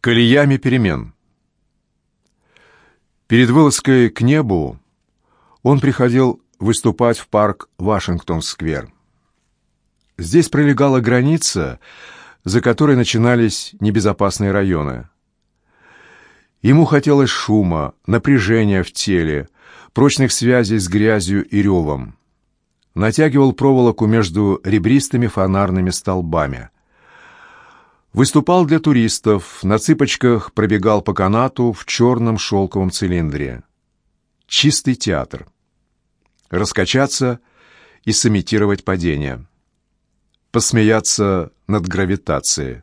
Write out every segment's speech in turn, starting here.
Колеями перемен. Перед вылазкой к небу он приходил выступать в парк Вашингтон-сквер. Здесь пролегала граница, за которой начинались небезопасные районы. Ему хотелось шума, напряжения в теле, прочных связей с грязью и ревом. Натягивал проволоку между ребристыми фонарными столбами. Выступал для туристов, на цыпочках пробегал по канату в черном шелковом цилиндре. Чистый театр. Раскачаться и сымитировать падение. Посмеяться над гравитацией.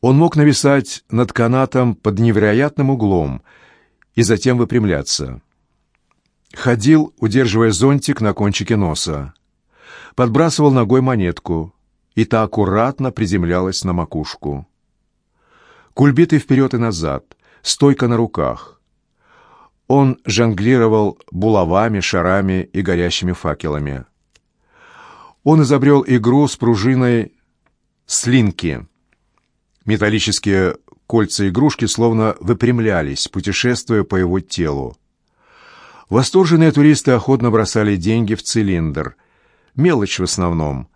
Он мог нависать над канатом под невероятным углом и затем выпрямляться. Ходил, удерживая зонтик на кончике носа. Подбрасывал ногой монетку, и та аккуратно приземлялась на макушку. Кульбиты вперед и назад, стойка на руках. Он жонглировал булавами, шарами и горящими факелами. Он изобрел игру с пружиной слинки — Металлические кольца игрушки словно выпрямлялись, путешествуя по его телу. Восторженные туристы охотно бросали деньги в цилиндр. Мелочь в основном.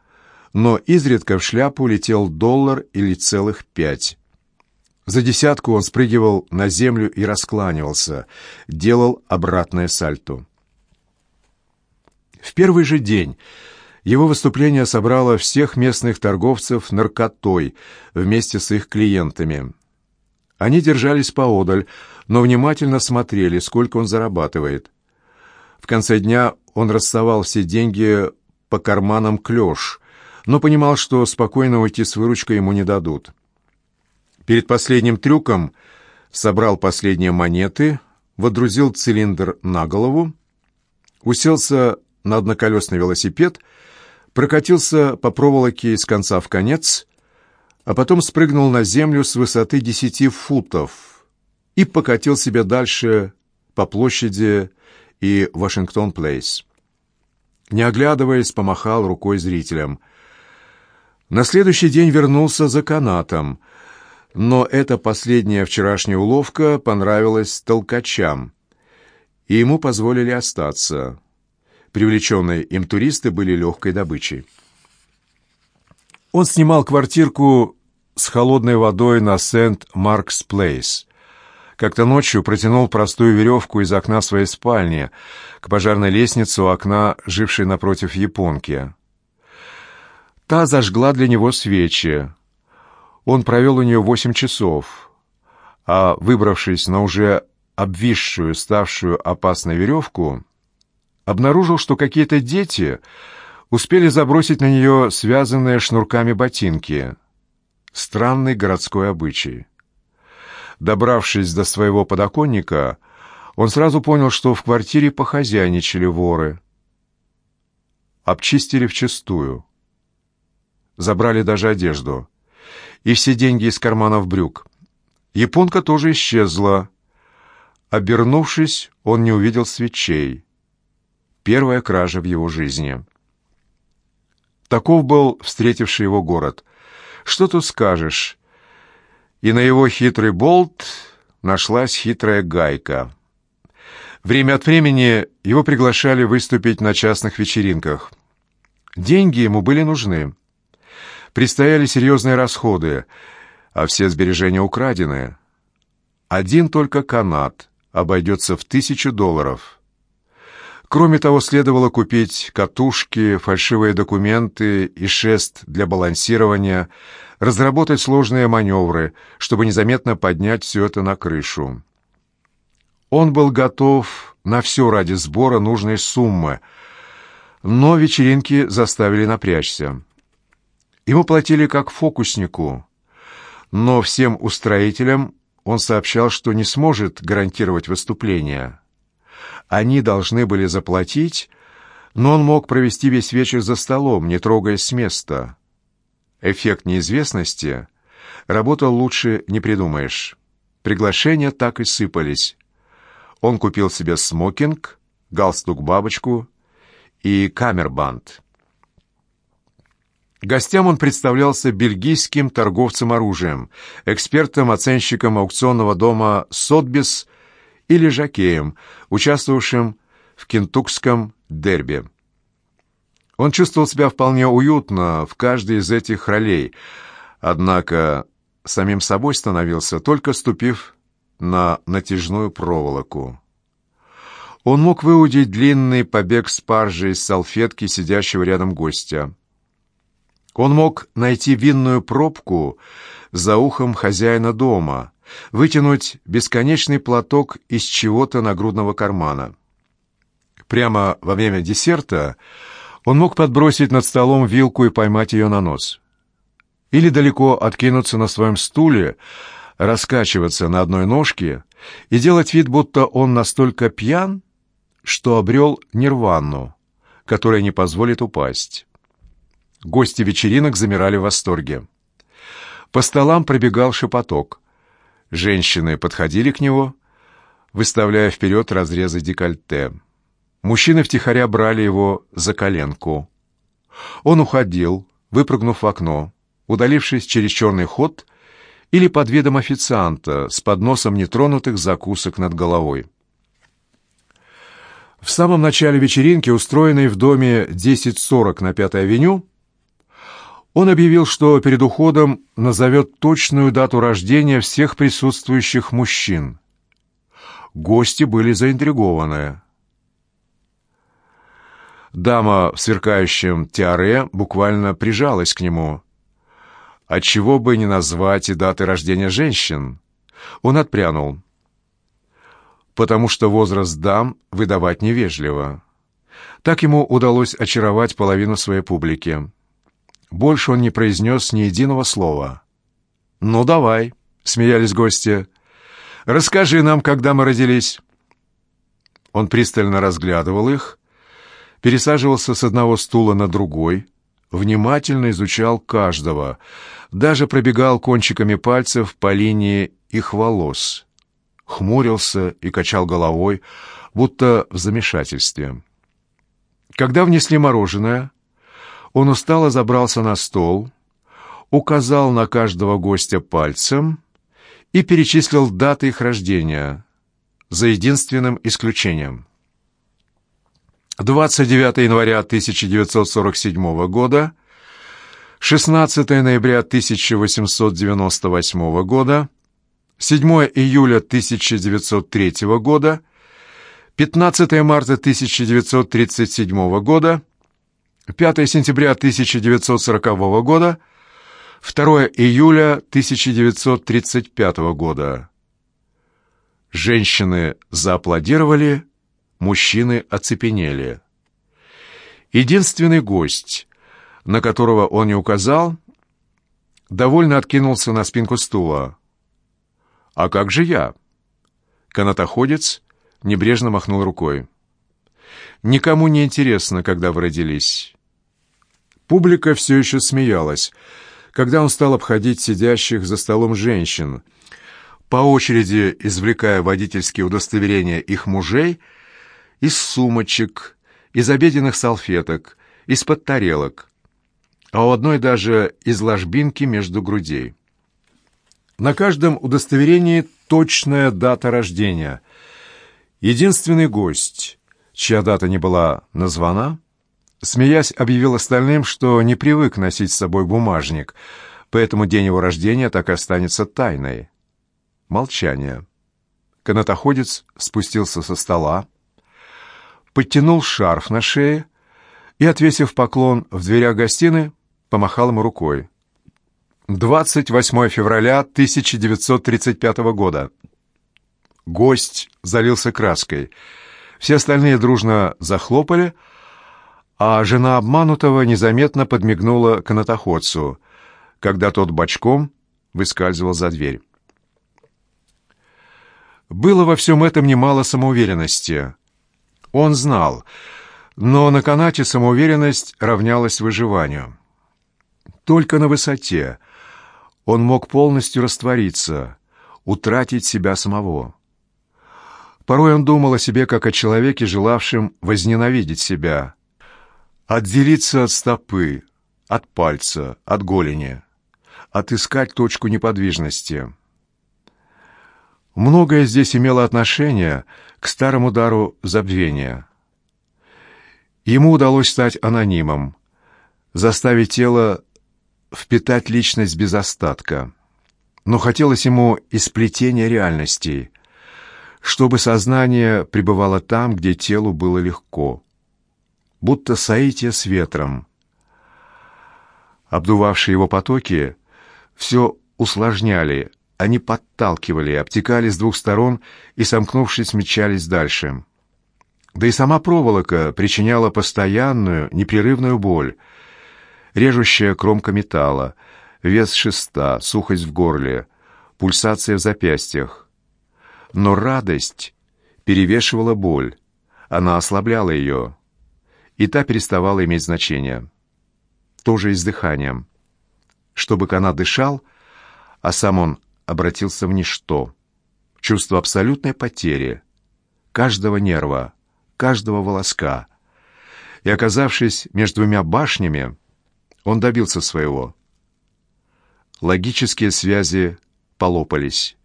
Но изредка в шляпу летел доллар или целых пять. За десятку он спрыгивал на землю и раскланивался, делал обратное сальто. В первый же день его выступление собрало всех местных торговцев наркотой вместе с их клиентами. Они держались поодаль, но внимательно смотрели, сколько он зарабатывает. В конце дня он расставал все деньги по карманам клеш, но понимал, что спокойно уйти с выручкой ему не дадут. Перед последним трюком собрал последние монеты, водрузил цилиндр на голову, уселся на одноколесный велосипед прокатился по проволоке из конца в конец, а потом спрыгнул на землю с высоты десяти футов и покатил себя дальше по площади и Вашингтон-Плейс. Не оглядываясь, помахал рукой зрителям. На следующий день вернулся за канатом, но эта последняя вчерашняя уловка понравилась толкачам, и ему позволили остаться. Привлеченные им туристы были легкой добычей. Он снимал квартирку с холодной водой на Сент-Маркс-Плейс. Как-то ночью протянул простую веревку из окна своей спальни к пожарной лестнице у окна, жившей напротив японки. Та зажгла для него свечи. Он провел у нее восемь часов, а, выбравшись на уже обвисшую, ставшую опасной веревку, обнаружил, что какие-то дети успели забросить на нее связанные шнурками ботинки. Странный городской обычай. Добравшись до своего подоконника, он сразу понял, что в квартире похозяйничали воры. Обчистили вчистую. Забрали даже одежду. И все деньги из карманов брюк. Японка тоже исчезла. Обернувшись, он не увидел свечей. Первая кража в его жизни. Таков был встретивший его город. Что тут скажешь? И на его хитрый болт нашлась хитрая гайка. Время от времени его приглашали выступить на частных вечеринках. Деньги ему были нужны. Предстояли серьезные расходы, а все сбережения украдены. Один только канат обойдется в тысячу долларов — Кроме того, следовало купить катушки, фальшивые документы и шест для балансирования, разработать сложные маневры, чтобы незаметно поднять все это на крышу. Он был готов на все ради сбора нужной суммы, но вечеринки заставили напрячься. Ему платили как фокуснику, но всем устроителям он сообщал, что не сможет гарантировать выступление. Они должны были заплатить, но он мог провести весь вечер за столом, не трогаясь с места. Эффект неизвестности работал лучше не придумаешь. Приглашения так и сыпались. Он купил себе смокинг, галстук-бабочку и камербанд. Гостям он представлялся бельгийским торговцем оружием, экспертом-оценщиком аукционного дома «Сотбис» или жакеем, участвовавшим в кентукском дерби. Он чувствовал себя вполне уютно в каждой из этих ролей, однако самим собой становился, только ступив на натяжную проволоку. Он мог выудить длинный побег спаржи из салфетки сидящего рядом гостя. Он мог найти винную пробку за ухом хозяина дома, вытянуть бесконечный платок из чего-то нагрудного кармана. Прямо во время десерта он мог подбросить над столом вилку и поймать ее на нос. Или далеко откинуться на своем стуле, раскачиваться на одной ножке и делать вид, будто он настолько пьян, что обрел нирвану, которая не позволит упасть. Гости вечеринок замирали в восторге. По столам пробегал шепоток. Женщины подходили к него, выставляя вперед разрезы декольте. Мужчины втихаря брали его за коленку. Он уходил, выпрыгнув в окно, удалившись через черный ход или под видом официанта с подносом нетронутых закусок над головой. В самом начале вечеринки, устроенной в доме 1040 на Пятой авеню, он объявил, что перед уходом назовет точную дату рождения всех присутствующих мужчин. Гости были заинтригованы. Дама в сверкающем тиаре буквально прижалась к нему. Отчего бы не назвать и даты рождения женщин? Он отпрянул. Потому что возраст дам выдавать невежливо. Так ему удалось очаровать половину своей публики. Больше он не произнес ни единого слова. «Ну, давай», — смеялись гости. «Расскажи нам, когда мы родились». Он пристально разглядывал их, пересаживался с одного стула на другой, внимательно изучал каждого, даже пробегал кончиками пальцев по линии их волос, хмурился и качал головой, будто в замешательстве. Когда внесли мороженое, он устало забрался на стол, указал на каждого гостя пальцем и перечислил даты их рождения, за единственным исключением. 29 января 1947 года, 16 ноября 1898 года, 7 июля 1903 года, 15 марта 1937 года, 5 сентября 1940 года, 2 июля 1935 года. Женщины зааплодировали, мужчины оцепенели. Единственный гость, на которого он не указал, довольно откинулся на спинку стула. «А как же я?» Канатоходец небрежно махнул рукой. «Никому не интересно, когда вы родились. Публика все еще смеялась, когда он стал обходить сидящих за столом женщин, по очереди извлекая водительские удостоверения их мужей из сумочек, из обеденных салфеток, из-под тарелок, а у одной даже из ложбинки между грудей. На каждом удостоверении точная дата рождения. Единственный гость, чья дата не была названа — Смеясь, объявил остальным, что не привык носить с собой бумажник, поэтому день его рождения так и останется тайной. Молчание. Канатоходец спустился со стола, подтянул шарф на шее и, отвесив поклон в дверях гостиной, помахал ему рукой. 28 февраля 1935 года. Гость залился краской. Все остальные дружно захлопали, а жена обманутого незаметно подмигнула канатоходцу, когда тот бочком выскальзывал за дверь. Было во всем этом немало самоуверенности. Он знал, но на канате самоуверенность равнялась выживанию. Только на высоте он мог полностью раствориться, утратить себя самого. Порой он думал о себе как о человеке, желавшем возненавидеть себя — отделиться от стопы, от пальца, от голени. Отыскать точку неподвижности. Многое здесь имело отношение к старому дару забвения. Ему удалось стать анонимом, заставить тело впитать личность без остатка. Но хотелось ему и сплетения реальностей, чтобы сознание пребывало там, где телу было легко, будто соитие с ветром. Обдувавшие его потоки все усложняли, они подталкивали, обтекали с двух сторон и, сомкнувшись, мчались дальше. Да и сама проволока причиняла постоянную, непрерывную боль. Режущая кромка металла, вес шеста, сухость в горле, пульсация в запястьях. Но радость перевешивала боль, она ослабляла ее, и та переставала иметь значение. Тоже и с дыханием. Чтобы канат дышал, а сам он обратился в ничто. Чувство абсолютной потери, каждого нерва, каждого волоска. И, оказавшись между двумя башнями, он добился своего. Логические связи полопались.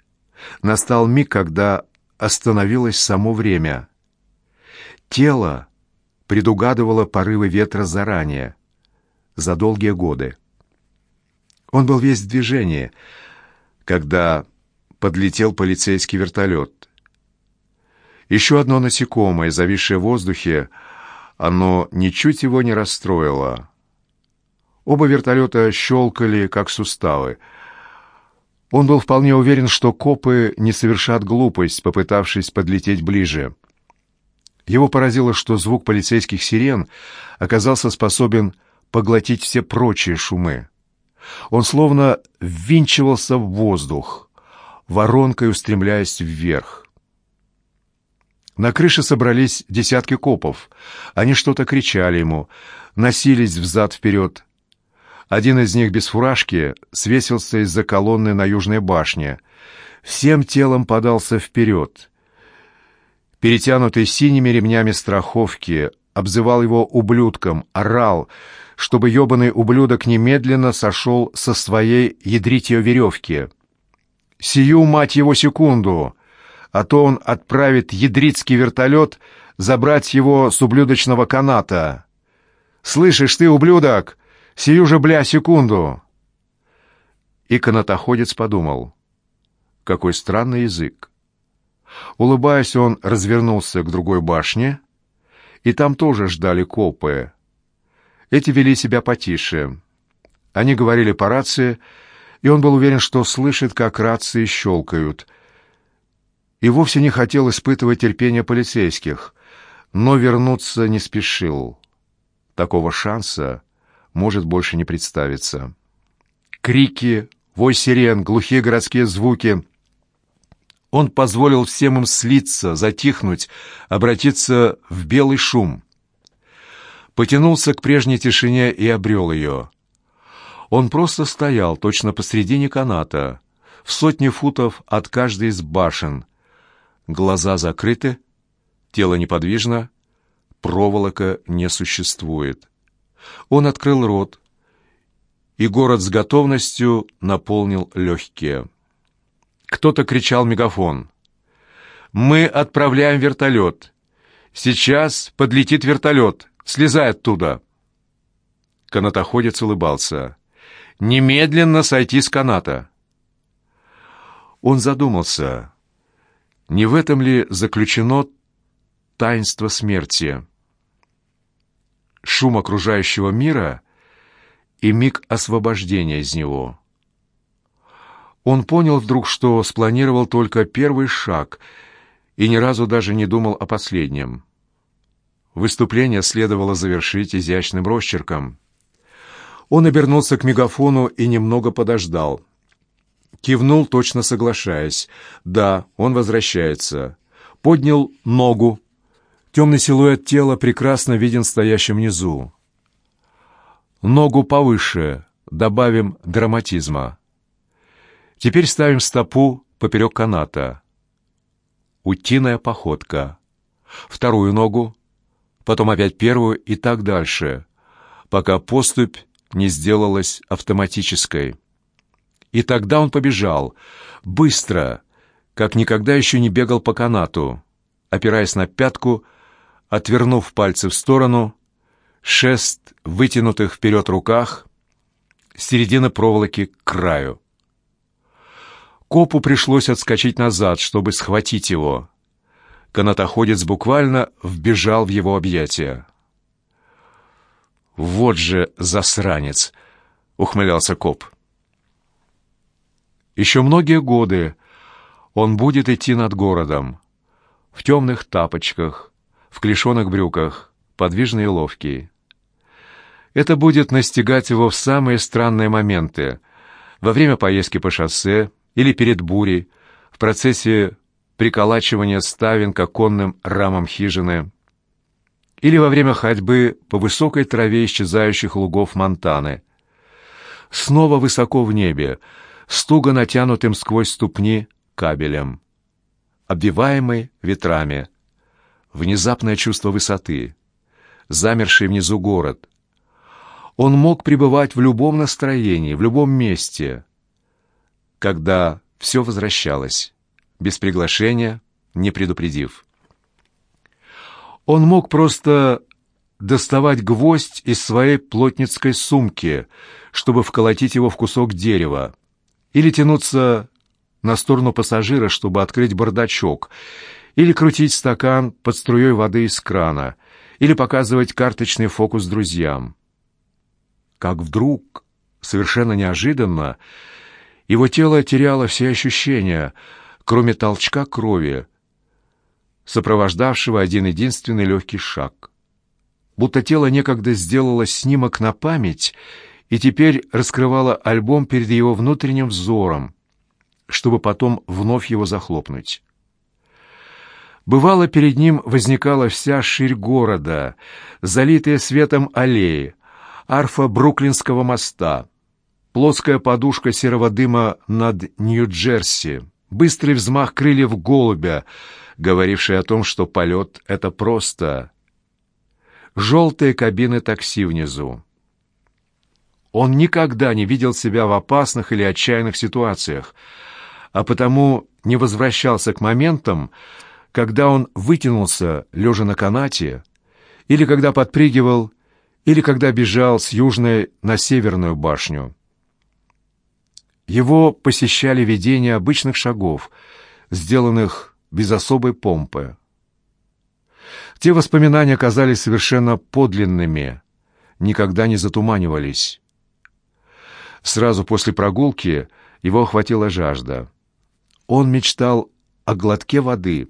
Настал миг, когда остановилось само время. Тело предугадывало порывы ветра заранее, за долгие годы. Он был весь в движении — когда подлетел полицейский вертолет. Еще одно насекомое, зависшее в воздухе, оно ничуть его не расстроило. Оба вертолета щелкали, как суставы. Он был вполне уверен, что копы не совершат глупость, попытавшись подлететь ближе. Его поразило, что звук полицейских сирен оказался способен поглотить все прочие шумы. Он словно ввинчивался в воздух, воронкой устремляясь вверх. На крыше собрались десятки копов. Они что-то кричали ему, носились взад-вперед. Один из них без фуражки свесился из-за колонны на южной башне. Всем телом подался вперед. Перетянутый синими ремнями страховки, обзывал его ублюдком, орал — чтобы ебаный ублюдок немедленно сошел со своей ядритьей веревки. Сию, мать его, секунду, а то он отправит ядрицкий вертолет забрать его с ублюдочного каната. «Слышишь ты, ублюдок, сию же, бля, секунду!» И канатоходец подумал, какой странный язык. Улыбаясь, он развернулся к другой башне, и там тоже ждали копы, эти вели себя потише. Они говорили по рации, и он был уверен, что слышит, как рации щелкают. И вовсе не хотел испытывать терпение полицейских, но вернуться не спешил. Такого шанса может больше не представиться. Крики, вой сирен, глухие городские звуки. Он позволил всем им слиться, затихнуть, обратиться в белый шум потянулся к прежней тишине и обрел ее. Он просто стоял точно посредине каната, в сотне футов от каждой из башен. Глаза закрыты, тело неподвижно, проволока не существует. Он открыл рот, и город с готовностью наполнил легкие. Кто-то кричал мегафон. «Мы отправляем вертолет! Сейчас подлетит вертолет! Слезай оттуда!» Канатоходец улыбался. «Немедленно сойти с каната!» Он задумался, не в этом ли заключено таинство смерти? Шум окружающего мира и миг освобождения из него. Он понял вдруг, что спланировал только первый шаг и ни разу даже не думал о последнем. Выступление следовало завершить изящным росчерком. Он обернулся к мегафону и немного подождал. Кивнул, точно соглашаясь. «Да, он возвращается». Поднял ногу. Темный силуэт тела прекрасно виден стоящим внизу. Ногу повыше, добавим драматизма. Теперь ставим стопу поперек каната. Утиная походка. Вторую ногу потом опять первую и так дальше, пока поступь не сделалась автоматической. И тогда он побежал, быстро, как никогда еще не бегал по канату, опираясь на пятку, отвернув пальцы в сторону, шест вытянутых вперед руках, середина проволоки к краю. Копу пришлось отскочить назад, чтобы схватить его. Канатоходец буквально вбежал в его объятия. «Вот же засранец!» — ухмылялся коп. Еще многие годы он будет идти над городом, в темных тапочках, в клешеных брюках, подвижный и ловкий. Это будет настигать его в самые странные моменты, во время поездки по шоссе или перед бурей, в процессе приколачивания ставен к оконным рамам хижины, или во время ходьбы по высокой траве исчезающих лугов Монтаны. Снова высоко в небе, стуго натянутым сквозь ступни кабелем, обвиваемый ветрами. Внезапное чувство высоты, замерший внизу город. Он мог пребывать в любом настроении, в любом месте, когда все возвращалось, без приглашения, не предупредив. Он мог просто доставать гвоздь из своей плотницкой сумки, чтобы вколотить его в кусок дерева, или тянуться на сторону пассажира, чтобы открыть бардачок, или крутить стакан под струей воды из крана, или показывать карточный фокус друзьям. Как вдруг, совершенно неожиданно, его тело теряло все ощущения, кроме толчка крови, сопровождавшего один единственный легкий шаг. Будто тело некогда сделало снимок на память и теперь раскрывало альбом перед его внутренним взором, чтобы потом вновь его захлопнуть. Бывало, перед ним возникала вся ширь города, залитая светом аллеи, арфа Бруклинского моста, плоская подушка серого дыма над Нью-Джерси, быстрый взмах крыльев голубя, говоривший о том, что полет — это просто. Желтые кабины такси внизу. Он никогда не видел себя в опасных или отчаянных ситуациях, а потому не возвращался к моментам, когда он вытянулся, лежа на канате, или когда подпрыгивал, или когда бежал с южной на северную башню. Его посещали видения обычных шагов, сделанных без особой помпы. Те воспоминания казались совершенно подлинными, никогда не затуманивались. Сразу после прогулки его охватила жажда. Он мечтал о глотке воды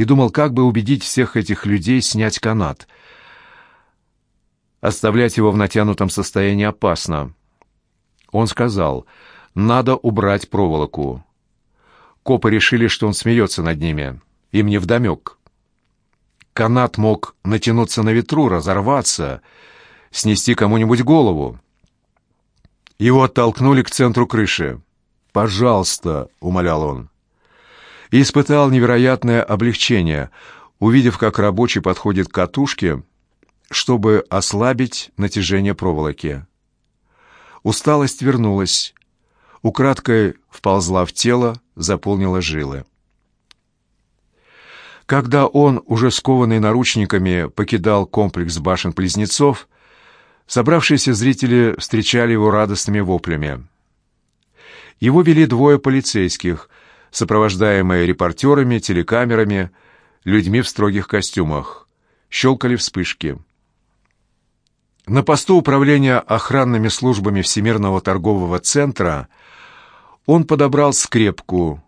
и думал, как бы убедить всех этих людей снять канат. Оставлять его в натянутом состоянии опасно. Он сказал, надо убрать проволоку. Копы решили, что он смеется над ними. Им не вдомек. Канат мог натянуться на ветру, разорваться, снести кому-нибудь голову. Его оттолкнули к центру крыши. «Пожалуйста», — умолял он. И испытал невероятное облегчение, увидев, как рабочий подходит к катушке, чтобы ослабить натяжение проволоки. Усталость вернулась, украдкой вползла в тело, заполнила жилы. Когда он, уже скованный наручниками, покидал комплекс башен-близнецов, Собравшиеся зрители встречали его радостными воплями. Его вели двое полицейских, сопровождаемые репортерами, телекамерами, людьми в строгих костюмах. Щелкали вспышки. На посту управления охранными службами Всемирного торгового центра он подобрал скрепку,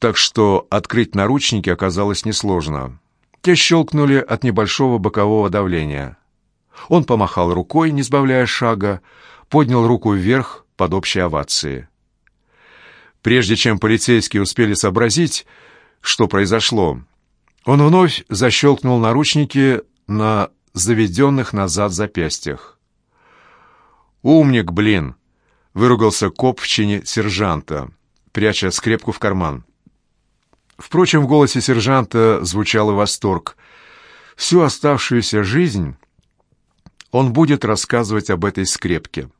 так что открыть наручники оказалось несложно. Те щелкнули от небольшого бокового давления. Он помахал рукой, не сбавляя шага, поднял руку вверх под общей овации. Прежде чем полицейские успели сообразить, что произошло, он вновь защелкнул наручники на заведенных назад запястьях. «Умник, блин!» — выругался коп в чине сержанта, пряча скрепку в карман. Впрочем, в голосе сержанта звучал и восторг. Всю оставшуюся жизнь он будет рассказывать об этой скрепке.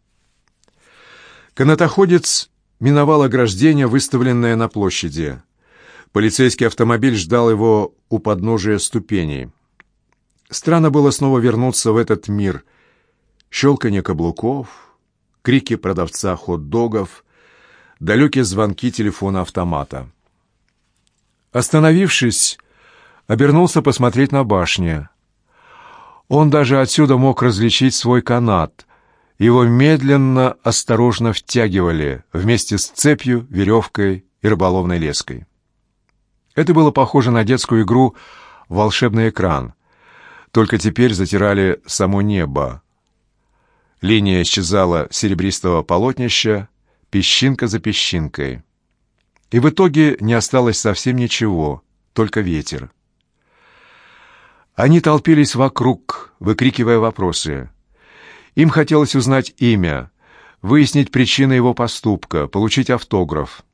Канатоходец миновал ограждение, выставленное на площади. Полицейский автомобиль ждал его у подножия ступеней. Странно было снова вернуться в этот мир. Щелканье каблуков, крики продавца хот-догов, далекие звонки телефона-автомата. Остановившись, обернулся посмотреть на башню. Он даже отсюда мог различить свой канат. Его медленно, осторожно втягивали вместе с цепью, веревкой и рыболовной леской. Это было похоже на детскую игру «Волшебный экран», только теперь затирали само небо. Линия исчезала серебристого полотнища, песчинка за песчинкой. И в итоге не осталось совсем ничего, только ветер. Они толпились вокруг, выкрикивая вопросы. Им хотелось узнать имя, выяснить причины его поступка, получить автограф.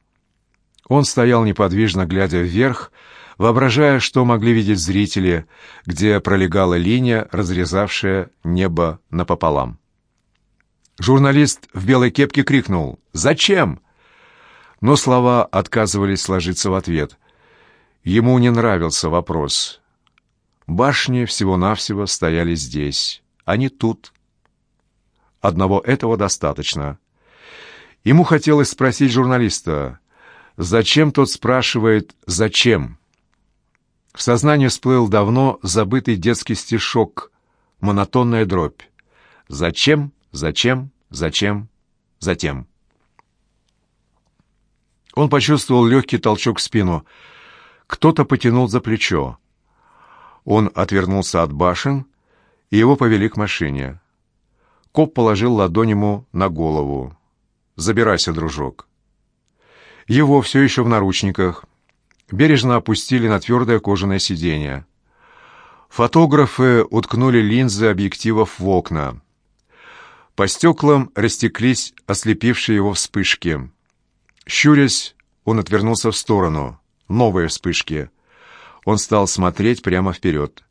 Он стоял неподвижно, глядя вверх, воображая, что могли видеть зрители, где пролегала линия, разрезавшая небо напополам. Журналист в белой кепке крикнул «Зачем?», но слова отказывались сложиться в ответ. Ему не нравился вопрос. Башни всего-навсего стояли здесь, а не тут. Одного этого достаточно. Ему хотелось спросить журналиста, зачем тот спрашивает «зачем?». В сознании всплыл давно забытый детский стишок, монотонная дробь. «Зачем? Зачем? Зачем? Затем?» Он почувствовал легкий толчок в спину. Кто-то потянул за плечо. Он отвернулся от башен, и его повели к машине. Коп положил ладонь ему на голову. «Забирайся, дружок». Его все еще в наручниках. Бережно опустили на твердое кожаное сиденье. Фотографы уткнули линзы объективов в окна. По стеклам растеклись ослепившие его вспышки. Щурясь, он отвернулся в сторону. Новые вспышки — он стал смотреть прямо вперед.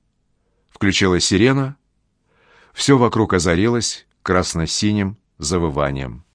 Включилась сирена. Все вокруг озарилось красно-синим завыванием.